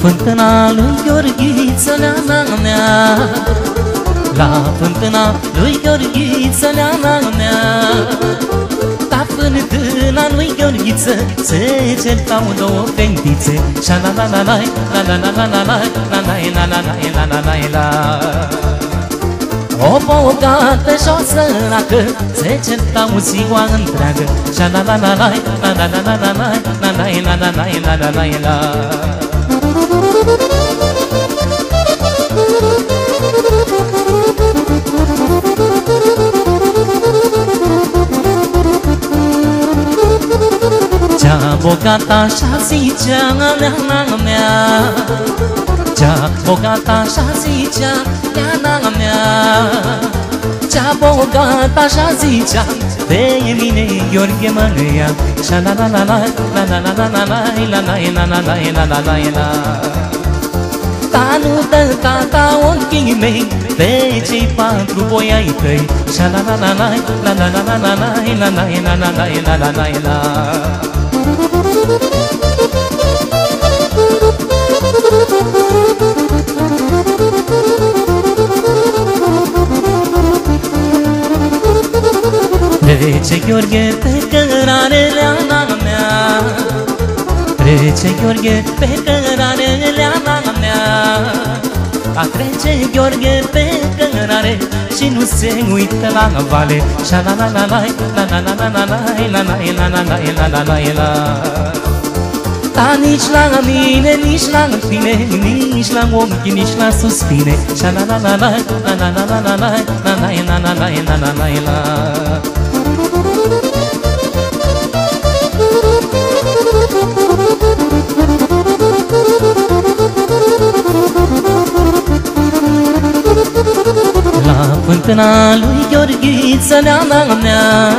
fântâna lui Gheorghiță leana mea La fântâna lui Gheorghiță leana mea La fântâna lui Gheorghiță Se certau două fetițe Și la la la la la la la la la la la la la la la la la la o bogată și o săracă Se certau ziua întreagă Și la la la la la la la la la la la la la la la la la la Cea bogată așa zicea leana mea Cea bogată așa zicea leana mea Cea bogată așa zicea De mine Gheorghe Mănăia Și la la la la la la la la la la la la la la la la la la Ta nu dă tata ochii mei Pe cei patru boi ai tăi Și la la la la la la la la la la la la la la la la la la Trece Gheorghe pe cărarele ana mea. Trece Gheorghe pe cărarele ana mea. A trece Gheorghe pe cărare Și nu se uită la vale Și la la la la la la la la la la la la la la la la la la Da nici la mine, nici la tine Nici la ochi, nici la suspine Și la la la la la la la la la la la la la la la la la la fântâna lui Gheorghiță leana mea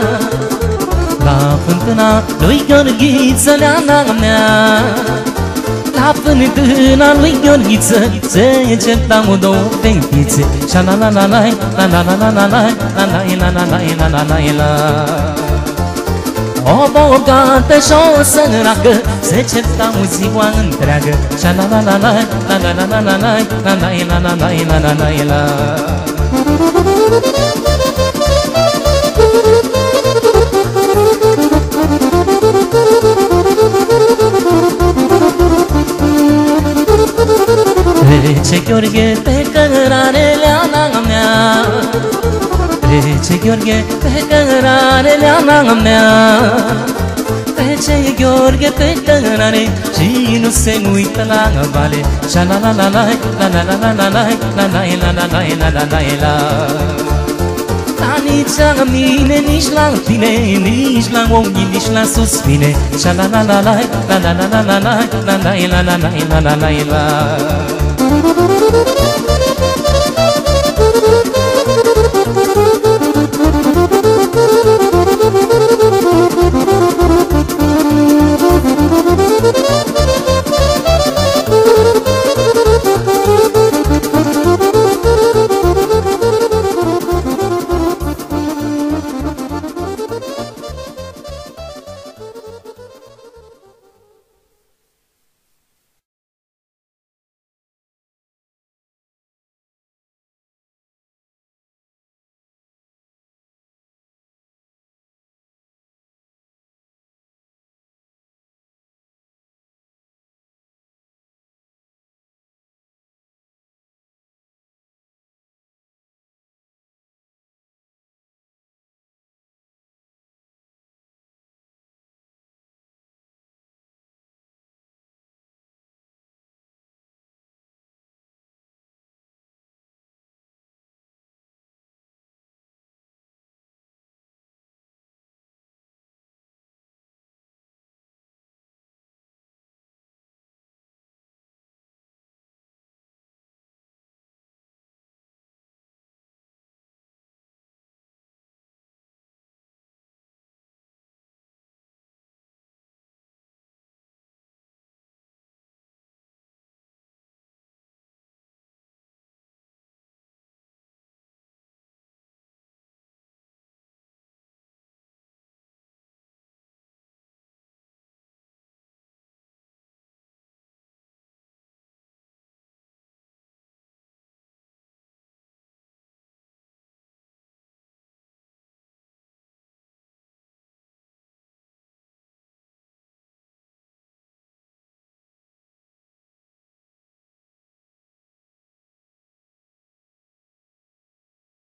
La fântâna lui Gheorghiță leana mea La fântâna lui Gheorghiță Se certau două fetițe Și la la la la la la la la la la la la la la la la la la o bogată și o săracă Se certau ziua întreagă Și la la la la la la la la la la la la la la la la la la Trece Gheorghe pe cărarele ana mea. Trece Gheorghe pe cărarele ana mea Trece Gheorghe pe cărare Și nu se uită la vale Și la la la la la la la la la la la la la la la la la la la Da nici la mine, nici la tine Nici la ochi, nici la suspine Și la la la la la la la la la la la la la la la la la la la